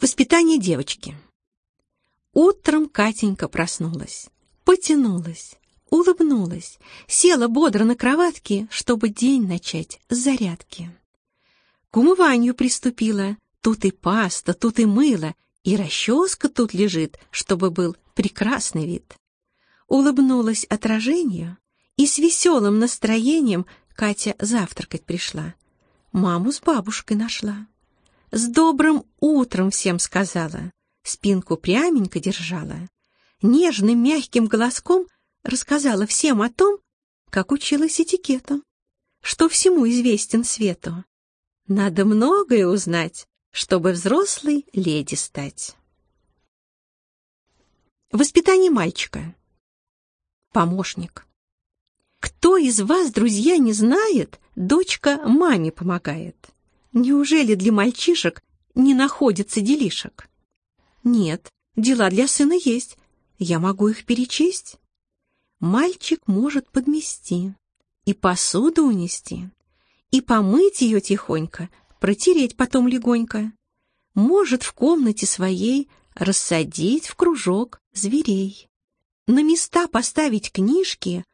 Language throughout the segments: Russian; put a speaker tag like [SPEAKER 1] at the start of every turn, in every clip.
[SPEAKER 1] Воспитание девочки. Утром Катенька проснулась, потянулась, улыбнулась, села бодро на кроватке, чтобы день начать с зарядки. К умыванию приступила, тут и паста, тут и мыло, и расческа тут лежит, чтобы был прекрасный вид. Улыбнулась отражению, и с веселым настроением Катя завтракать пришла. Маму с бабушкой нашла. С добрым утром всем сказала, спинку пряменько держала. Нежным мягким голоском рассказала всем о том, как училась этикету, что всему известен свету. Надо многое узнать, чтобы взрослой леди стать. Воспитание мальчика. Помощник. Кто из вас, друзья, не знает, дочка маме помогает? Неужели для мальчишек не находится делишек? Нет, дела для сына есть. Я могу их перечесть. Мальчик может подмести и посуду унести, и помыть ее тихонько, протереть потом легонько. Может в комнате своей рассадить в кружок зверей. На места поставить книжки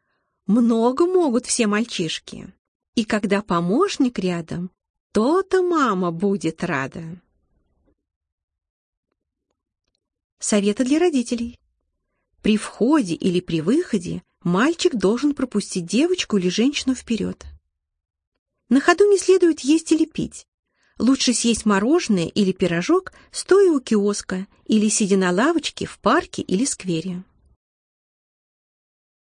[SPEAKER 1] много могут все мальчишки. И когда помощник рядом, то-то мама будет рада. Советы для родителей. При входе или при выходе мальчик должен пропустить девочку или женщину вперед. На ходу не следует есть или пить. Лучше съесть мороженое или пирожок, стоя у киоска или сидя на лавочке в парке или сквере.